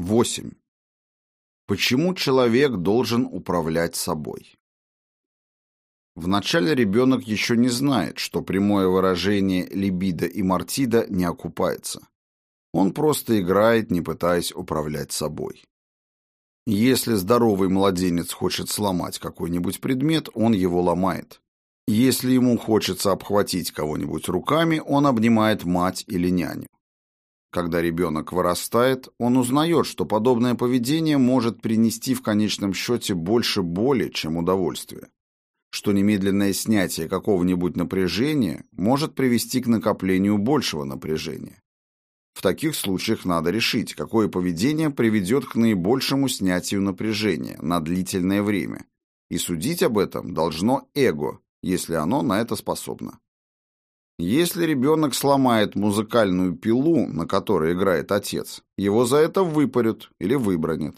8. Почему человек должен управлять собой? Вначале ребенок еще не знает, что прямое выражение либидо и мартида не окупается. Он просто играет, не пытаясь управлять собой. Если здоровый младенец хочет сломать какой-нибудь предмет, он его ломает. Если ему хочется обхватить кого-нибудь руками, он обнимает мать или няню. Когда ребенок вырастает, он узнает, что подобное поведение может принести в конечном счете больше боли, чем удовольствия. Что немедленное снятие какого-нибудь напряжения может привести к накоплению большего напряжения. В таких случаях надо решить, какое поведение приведет к наибольшему снятию напряжения на длительное время. И судить об этом должно эго, если оно на это способно. Если ребенок сломает музыкальную пилу, на которой играет отец, его за это выпарют или выбронят.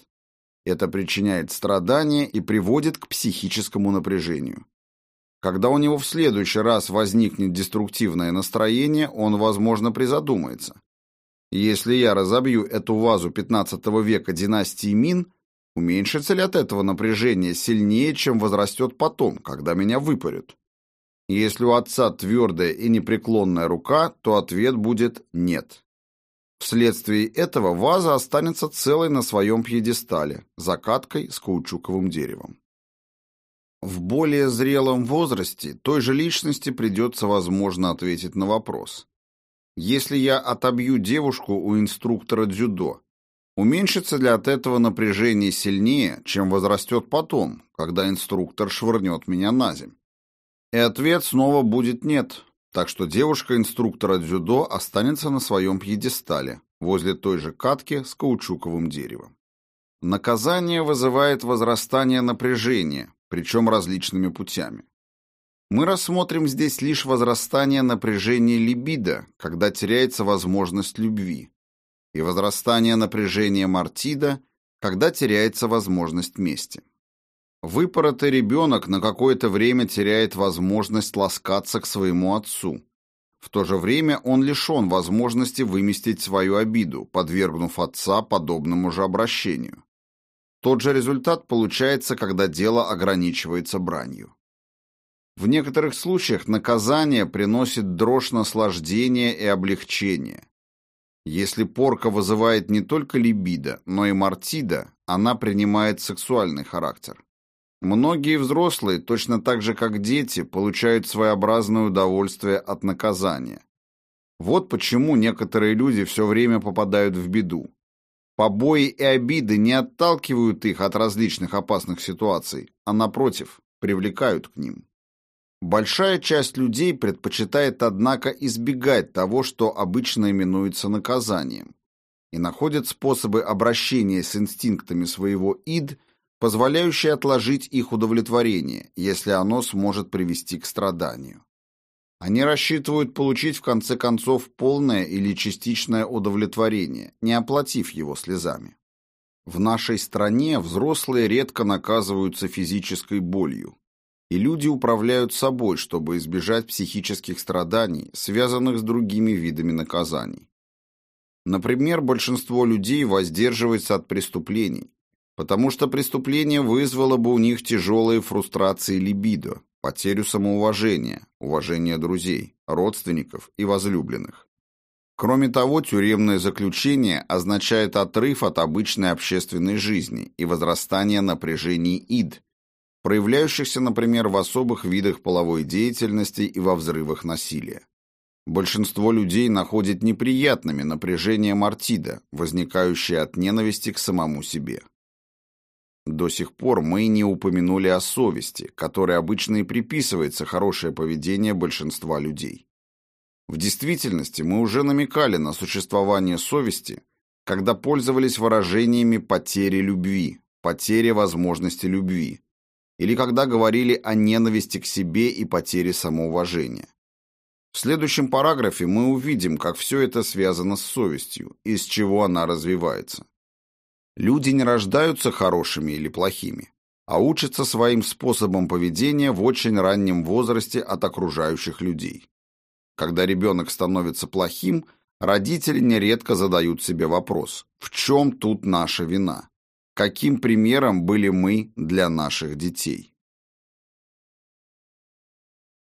Это причиняет страдания и приводит к психическому напряжению. Когда у него в следующий раз возникнет деструктивное настроение, он, возможно, призадумается. Если я разобью эту вазу 15 века династии Мин, уменьшится ли от этого напряжение сильнее, чем возрастет потом, когда меня выпарют? Если у отца твердая и непреклонная рука, то ответ будет «нет». Вследствие этого ваза останется целой на своем пьедестале, закаткой с каучуковым деревом. В более зрелом возрасте той же личности придется, возможно, ответить на вопрос. Если я отобью девушку у инструктора дзюдо, уменьшится ли от этого напряжение сильнее, чем возрастет потом, когда инструктор швырнет меня на земь? И ответ снова будет «нет», так что девушка-инструктора дзюдо останется на своем пьедестале, возле той же катки с каучуковым деревом. Наказание вызывает возрастание напряжения, причем различными путями. Мы рассмотрим здесь лишь возрастание напряжения либидо, когда теряется возможность любви, и возрастание напряжения мартида, когда теряется возможность мести. Выпоротый ребенок на какое-то время теряет возможность ласкаться к своему отцу. В то же время он лишен возможности выместить свою обиду, подвергнув отца подобному же обращению. Тот же результат получается, когда дело ограничивается бранью. В некоторых случаях наказание приносит дрожь наслаждения и облегчения. Если порка вызывает не только либидо, но и мартида, она принимает сексуальный характер. Многие взрослые, точно так же как дети, получают своеобразное удовольствие от наказания. Вот почему некоторые люди все время попадают в беду. Побои и обиды не отталкивают их от различных опасных ситуаций, а напротив, привлекают к ним. Большая часть людей предпочитает, однако, избегать того, что обычно именуется наказанием, и находят способы обращения с инстинктами своего ид – позволяющий отложить их удовлетворение, если оно сможет привести к страданию. Они рассчитывают получить в конце концов полное или частичное удовлетворение, не оплатив его слезами. В нашей стране взрослые редко наказываются физической болью, и люди управляют собой, чтобы избежать психических страданий, связанных с другими видами наказаний. Например, большинство людей воздерживается от преступлений, потому что преступление вызвало бы у них тяжелые фрустрации либидо, потерю самоуважения, уважения друзей, родственников и возлюбленных. Кроме того, тюремное заключение означает отрыв от обычной общественной жизни и возрастание напряжений ид, проявляющихся, например, в особых видах половой деятельности и во взрывах насилия. Большинство людей находит неприятными напряжение мартида, возникающее от ненависти к самому себе. До сих пор мы не упомянули о совести, которой обычно и приписывается хорошее поведение большинства людей. В действительности мы уже намекали на существование совести, когда пользовались выражениями потери любви, потери возможности любви, или когда говорили о ненависти к себе и потере самоуважения. В следующем параграфе мы увидим, как все это связано с совестью и с чего она развивается. Люди не рождаются хорошими или плохими, а учатся своим способом поведения в очень раннем возрасте от окружающих людей. Когда ребенок становится плохим, Родители нередко задают себе вопрос, в чем тут наша вина? Каким примером были мы для наших детей?